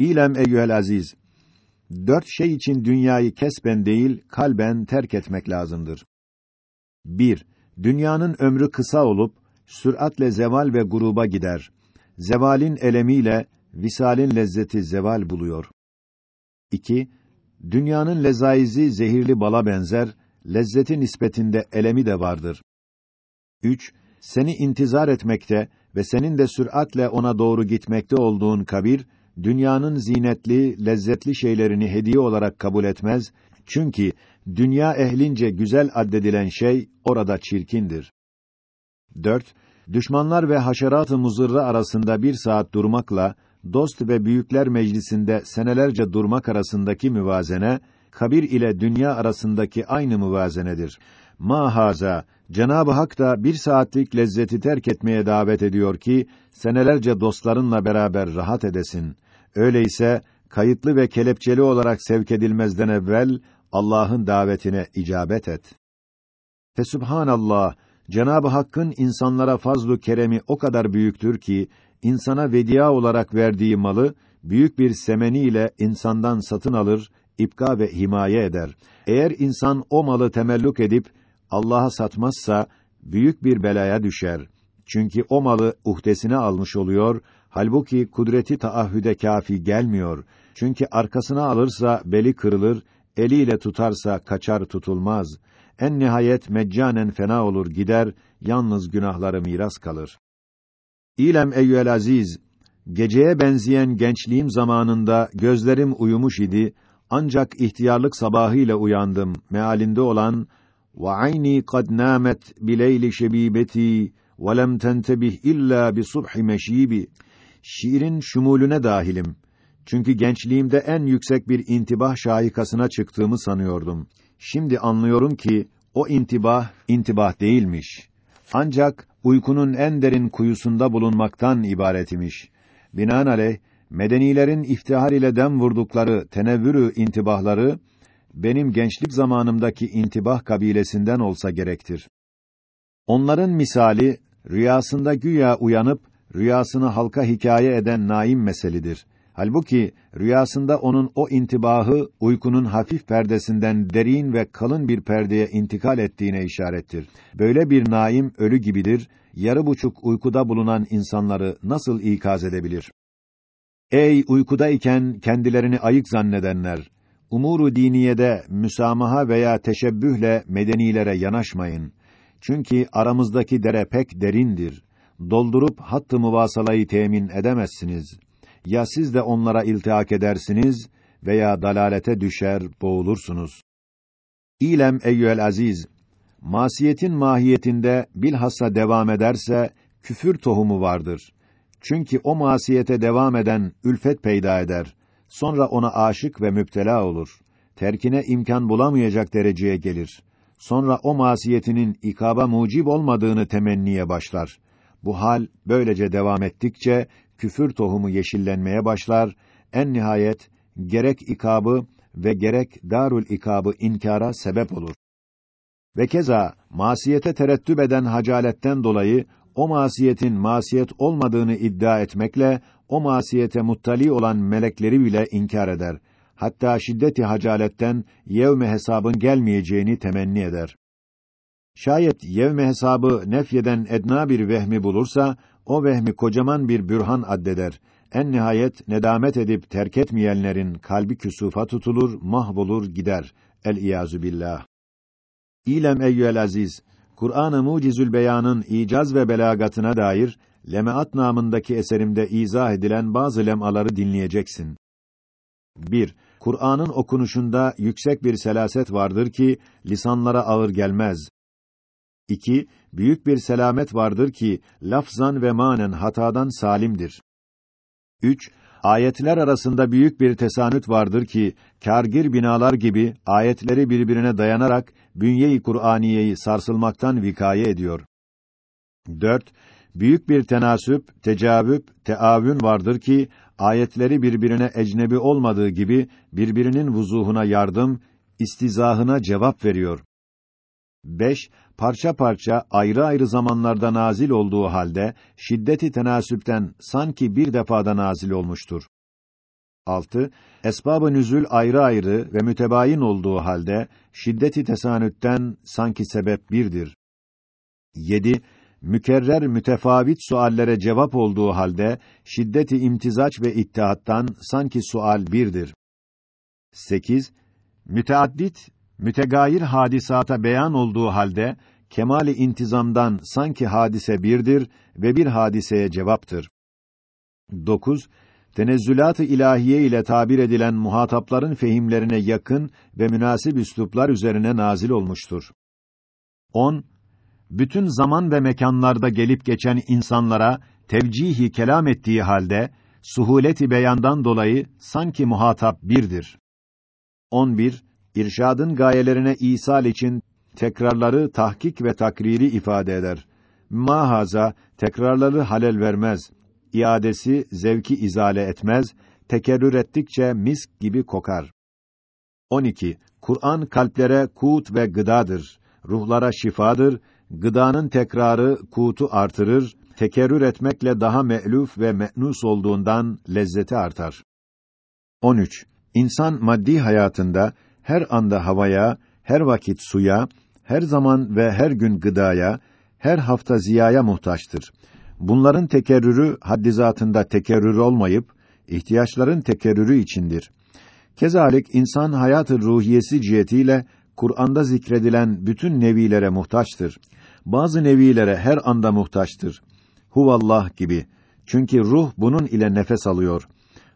İlem eyyuhel aziz. Dört şey için dünyayı kesben değil, kalben terk etmek lazımdır. 1. Dünyanın ömrü kısa olup, süratle zeval ve gruba gider. Zevalin elemiyle, visalin lezzeti zeval buluyor. 2. Dünyanın lezaizi zehirli bala benzer, lezzeti nispetinde elemi de vardır. 3. Seni intizar etmekte ve senin de süratle ona doğru gitmekte olduğun kabir, dünyanın zinetli, lezzetli şeylerini hediye olarak kabul etmez, çünkü dünya ehlince güzel addedilen şey orada çirkindir. 4. Düşmanlar ve haşerat-ı muzırra arasında bir saat durmakla, dost ve büyükler meclisinde senelerce durmak arasındaki müvazene, kabir ile dünya arasındaki aynı müvazenedir. Mahaza, Cenab-ı Hak da bir saatlik lezzeti terk etmeye davet ediyor ki, senelerce dostlarınla beraber rahat edesin. Öyleyse, kayıtlı ve kelepçeli olarak sevk edilmezden evvel, Allah'ın davetine icabet et. Fesubhanallah, Cenab-ı Hakk'ın insanlara fazlu keremi o kadar büyüktür ki, insana vedia olarak verdiği malı, büyük bir semeni ile insandan satın alır, ipka ve himaye eder. Eğer insan o malı temelluk edip, Allah'a satmazsa, büyük bir belaya düşer. Çünkü o malı uhdesine almış oluyor, halbuki kudreti taahhüde kafi gelmiyor. Çünkü arkasına alırsa beli kırılır, eliyle tutarsa kaçar tutulmaz. En nihayet meccanen fena olur gider, yalnız günahları miras kalır. İlem eyyüel aziz, geceye benzeyen gençliğim zamanında gözlerim uyumuş idi, ancak ihtiyarlık sabahıyla uyandım, mealinde olan ve ayni kad namet bileyli şebibeti ve lem tentebih illa bi subhi meşibi. Şiirin şumulüne dahilim. Çünkü gençliğimde en yüksek bir intibah şahikasına çıktığımı sanıyordum. Şimdi anlıyorum ki o intibah intibah değilmiş. Ancak uykunun en derin kuyusunda bulunmaktan ibaret imiş. Binaenaleyh medenilerin iftihar ile dem vurdukları tenevvürü intibahları benim gençlik zamanımdaki intibah kabilesinden olsa gerektir. Onların misali rüyasında güya uyanıp rüyasını halka hikaye eden naim meselidir. Halbuki rüyasında onun o intibahı uykunun hafif perdesinden derin ve kalın bir perdeye intikal ettiğine işarettir. Böyle bir naim ölü gibidir. Yarı buçuk uykuda bulunan insanları nasıl ikaz edebilir? Ey uykuda iken kendilerini ayık zannedenler, umuru diniyede müsamaha veya teşebbühle medenilere yanaşmayın. Çünkü aramızdaki dere pek derindir. Doldurup hattı muvasalayı temin edemezsiniz. Ya siz de onlara iltihak edersiniz veya dalalete düşer, boğulursunuz. İlem eyyüel aziz, masiyetin mahiyetinde bilhassa devam ederse küfür tohumu vardır. Çünkü o masiyete devam eden ülfet peyda eder. Sonra ona aşık ve müptela olur. Terkine imkan bulamayacak dereceye gelir. Sonra o masiyetinin ikaba mucib olmadığını temenniye başlar. Bu hal böylece devam ettikçe küfür tohumu yeşillenmeye başlar. En nihayet gerek ikabı ve gerek darul ikabı inkara sebep olur. Ve keza masiyete terettüp eden hacaletten dolayı o masiyetin masiyet olmadığını iddia etmekle o masiyete muttali olan melekleri bile inkar eder. Hatta şiddeti hacaletten yevme hesabın gelmeyeceğini temenni eder. Şayet yevme hesabı nefyeden edna bir vehmi bulursa o vehmi kocaman bir bürhan addeder. En nihayet nedamet edip terk etmeyenlerin kalbi küsufa tutulur, mahvolur gider. El iyazu billah. İlem eyyüel aziz, Kur'an-ı Mucizül Beyan'ın icaz ve belagatına dair Lemaat namındaki eserimde izah edilen bazı lemaları dinleyeceksin. 1. Kur'an'ın okunuşunda yüksek bir selaset vardır ki lisanlara ağır gelmez. 2. Büyük bir selamet vardır ki lafzan ve manen hatadan salimdir. 3. Ayetler arasında büyük bir tesanüt vardır ki kârgir binalar gibi ayetleri birbirine dayanarak bünye-i Kur'aniyeyi sarsılmaktan vikaye ediyor. 4. Büyük bir tenasüp, tecavüp, teavün vardır ki ayetleri birbirine ecnebi olmadığı gibi birbirinin vuzuhuna yardım, istizahına cevap veriyor. 5. Parça parça ayrı ayrı zamanlarda nazil olduğu halde şiddeti tenasüpten sanki bir defada nazil olmuştur. 6. Esbab-ı nüzül ayrı ayrı ve mütebayin olduğu halde şiddeti tesanütten sanki sebep birdir. 7. Mükerrer mütefavit suallere cevap olduğu halde şiddeti imtizaç ve ittihattan sanki sual birdir. 8. Müteaddit, mütegayir hadisata beyan olduğu halde kemali intizamdan sanki hadise birdir ve bir hadiseye cevaptır. 9. Tenezzülat-ı ilahiye ile tabir edilen muhatapların fehimlerine yakın ve münasip üsluplar üzerine nazil olmuştur. 10. Bütün zaman ve mekanlarda gelip geçen insanlara tevcihi kelam ettiği halde suhuleti beyandan dolayı sanki muhatap birdir. 11. İrşadın gayelerine isal için tekrarları tahkik ve takriri ifade eder. Mahaza tekrarları halel vermez. İadesi zevki izale etmez. Tekerrür ettikçe misk gibi kokar. 12. Kur'an kalplere kut ve gıdadır. Ruhlara şifadır. Gıdanın tekrarı kutu artırır. Tekerrür etmekle daha me'luf ve me'nus olduğundan lezzeti artar. 13. İnsan maddi hayatında her anda havaya, her vakit suya, her zaman ve her gün gıdaya, her hafta ziyaya muhtaçtır. Bunların tekerrürü haddi zatında tekerrür olmayıp ihtiyaçların tekerrürü içindir. Kezalik insan hayatı ruhiyesi cihetiyle Kur'an'da zikredilen bütün nevilere muhtaçtır. Bazı nevilere her anda muhtaçtır. Huvallah gibi. Çünkü ruh bunun ile nefes alıyor.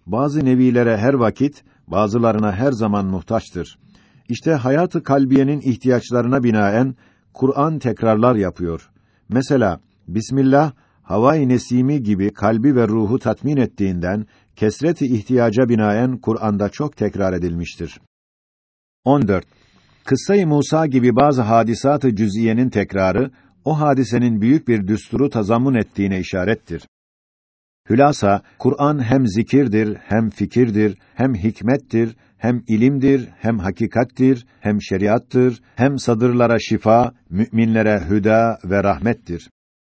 Bazı nevilere her vakit, bazılarına her zaman muhtaçtır. İşte hayatı kalbiyenin ihtiyaçlarına binaen Kur'an tekrarlar yapıyor. Mesela Bismillah havai nesimi gibi kalbi ve ruhu tatmin ettiğinden kesreti ihtiyaca binaen Kur'an'da çok tekrar edilmiştir. 14. Kıssa-i Musa gibi bazı hadisat-ı cüz'iyenin tekrarı o hadisenin büyük bir düsturu tazammun ettiğine işarettir. Hülasa Kur'an hem zikirdir, hem fikirdir, hem hikmettir, hem ilimdir, hem hakikattir, hem şeriattır, hem sadırlara şifa, müminlere hüda ve rahmettir.